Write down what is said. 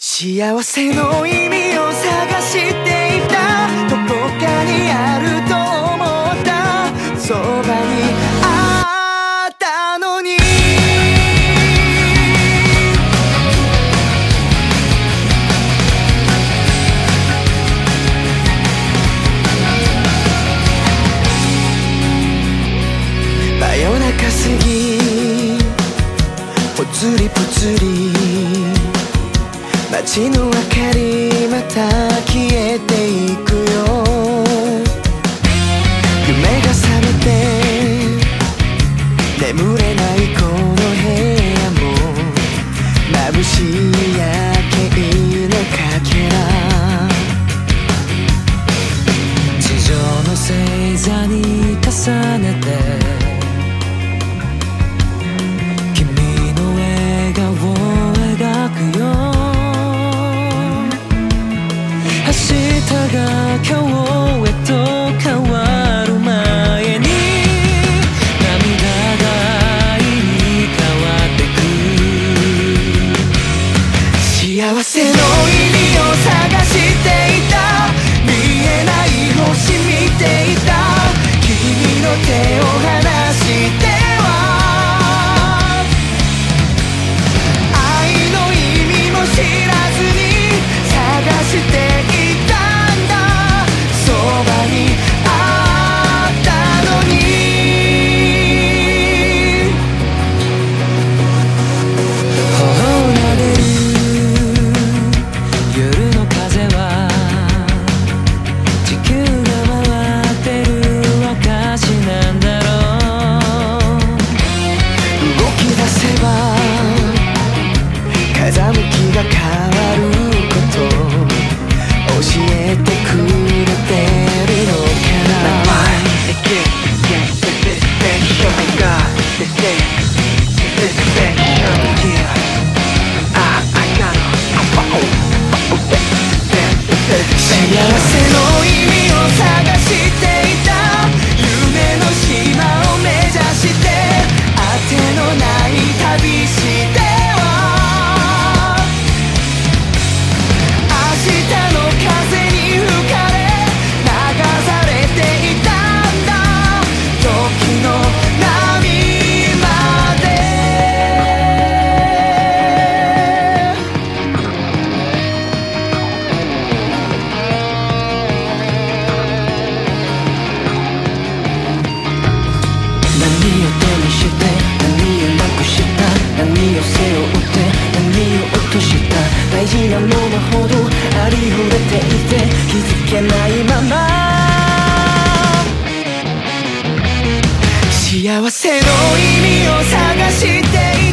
幸せの意味を探していた。どこかにあると思った。そばにあったのに。真夜中過ぎぽつりぽつり。街の明かりまた消えていくよ。夢が覚めて 다가가워 せの意味まま幸せの意味を探している。